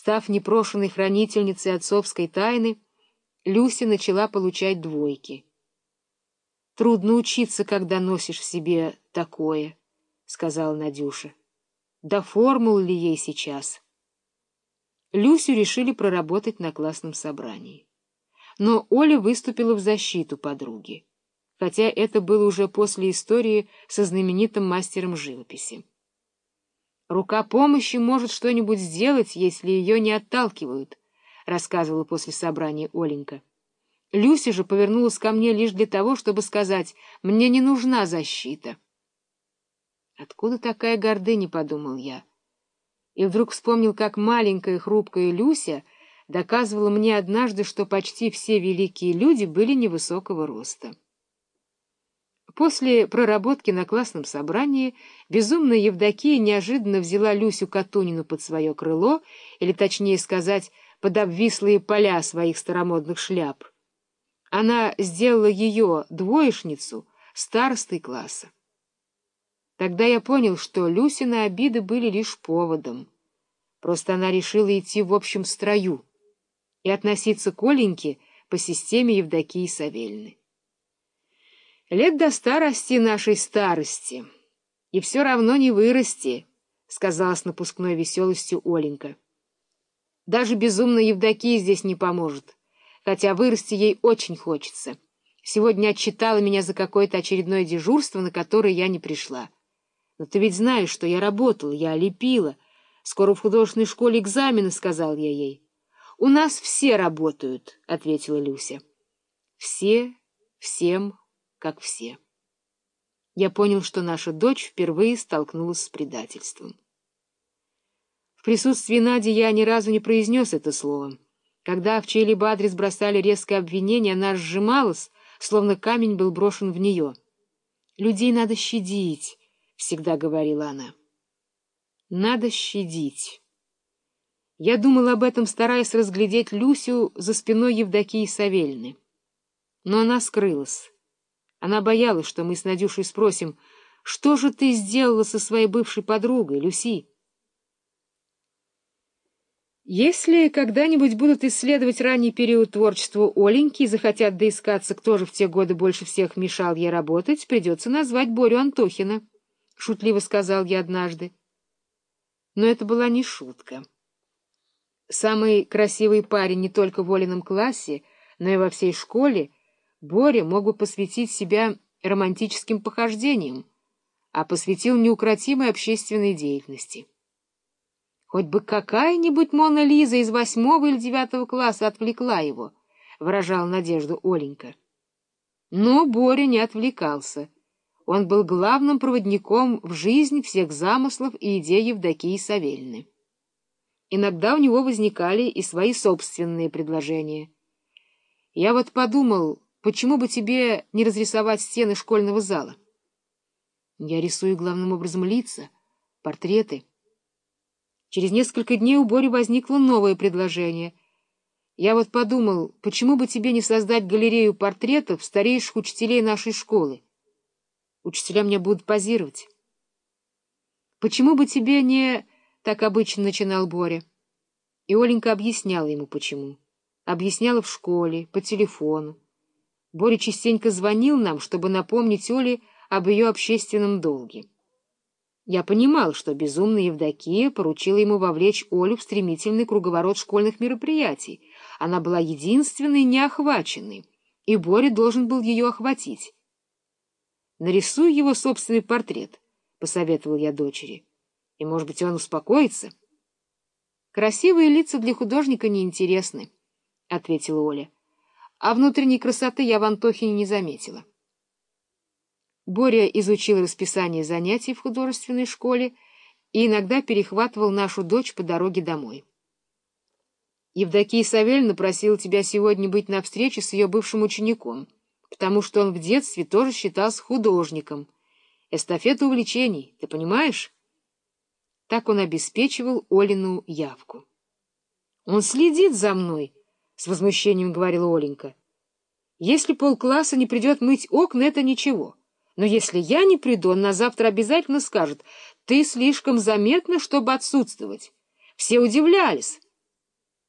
Став непрошенной хранительницей отцовской тайны, Люся начала получать двойки. «Трудно учиться, когда носишь в себе такое», — сказала Надюша. «Да формул ли ей сейчас?» Люсю решили проработать на классном собрании. Но Оля выступила в защиту подруги, хотя это было уже после истории со знаменитым мастером живописи. Рука помощи может что-нибудь сделать, если ее не отталкивают, — рассказывала после собрания Оленька. Люся же повернулась ко мне лишь для того, чтобы сказать, мне не нужна защита. Откуда такая гордыня, — подумал я. И вдруг вспомнил, как маленькая хрупкая Люся доказывала мне однажды, что почти все великие люди были невысокого роста. После проработки на классном собрании безумная Евдокия неожиданно взяла Люсю Катунину под свое крыло, или, точнее сказать, под обвислые поля своих старомодных шляп. Она сделала ее двоечницу старостой класса. Тогда я понял, что Люсины обиды были лишь поводом. Просто она решила идти в общем строю и относиться к Оленьке по системе Евдокии Савельны. Лет до старости нашей старости, и все равно не вырасти, — сказала с напускной веселостью Оленька. Даже безумная Евдокия здесь не поможет, хотя вырасти ей очень хочется. Сегодня отчитала меня за какое-то очередное дежурство, на которое я не пришла. Но ты ведь знаешь, что я работала, я лепила. Скоро в художественной школе экзамены, — сказал я ей. — У нас все работают, — ответила Люся. — Все, всем, как все. Я понял, что наша дочь впервые столкнулась с предательством. В присутствии Нади я ни разу не произнес это слово. Когда в чей-либо адрес бросали резкое обвинение, она сжималась, словно камень был брошен в нее. «Людей надо щадить», — всегда говорила она. «Надо щадить». Я думал об этом, стараясь разглядеть Люсю за спиной Евдокии Савельны. Но она скрылась. Она боялась, что мы с Надюшей спросим, что же ты сделала со своей бывшей подругой, Люси? Если когда-нибудь будут исследовать ранний период творчества Оленьки и захотят доискаться, кто же в те годы больше всех мешал ей работать, придется назвать Борю Антохина, — шутливо сказал я однажды. Но это была не шутка. Самый красивый парень не только в Олином классе, но и во всей школе — Боря мог бы посвятить себя романтическим похождениям, а посвятил неукротимой общественной деятельности. Хоть бы какая-нибудь Мона Лиза из восьмого или девятого класса отвлекла его, — выражал надежду Оленька. Но Боря не отвлекался. Он был главным проводником в жизнь всех замыслов и идей Евдокии Савельны. Иногда у него возникали и свои собственные предложения. Я вот подумал, Почему бы тебе не разрисовать стены школьного зала? Я рисую главным образом лица, портреты. Через несколько дней у Бори возникло новое предложение. Я вот подумал, почему бы тебе не создать галерею портретов старейших учителей нашей школы? Учителя мне будут позировать. Почему бы тебе не... Так обычно начинал Боря. И Оленька объясняла ему, почему. Объясняла в школе, по телефону. Боря частенько звонил нам, чтобы напомнить Оле об ее общественном долге. Я понимал, что безумная Евдокия поручила ему вовлечь Олю в стремительный круговорот школьных мероприятий. Она была единственной неохваченной, и Боря должен был ее охватить. «Нарисуй его собственный портрет», — посоветовал я дочери. «И, может быть, он успокоится?» «Красивые лица для художника неинтересны», — ответила Оля а внутренней красоты я в Антохине не заметила. Боря изучил расписание занятий в художественной школе и иногда перехватывал нашу дочь по дороге домой. Евдокия Савельевна просила тебя сегодня быть на встрече с ее бывшим учеником, потому что он в детстве тоже считался художником. Эстафета увлечений, ты понимаешь? Так он обеспечивал Олину явку. — Он следит за мной, — с возмущением говорила Оленька. Если полкласса не придет мыть окна, это ничего. Но если я не приду, он на завтра обязательно скажет, ты слишком заметна, чтобы отсутствовать. Все удивлялись.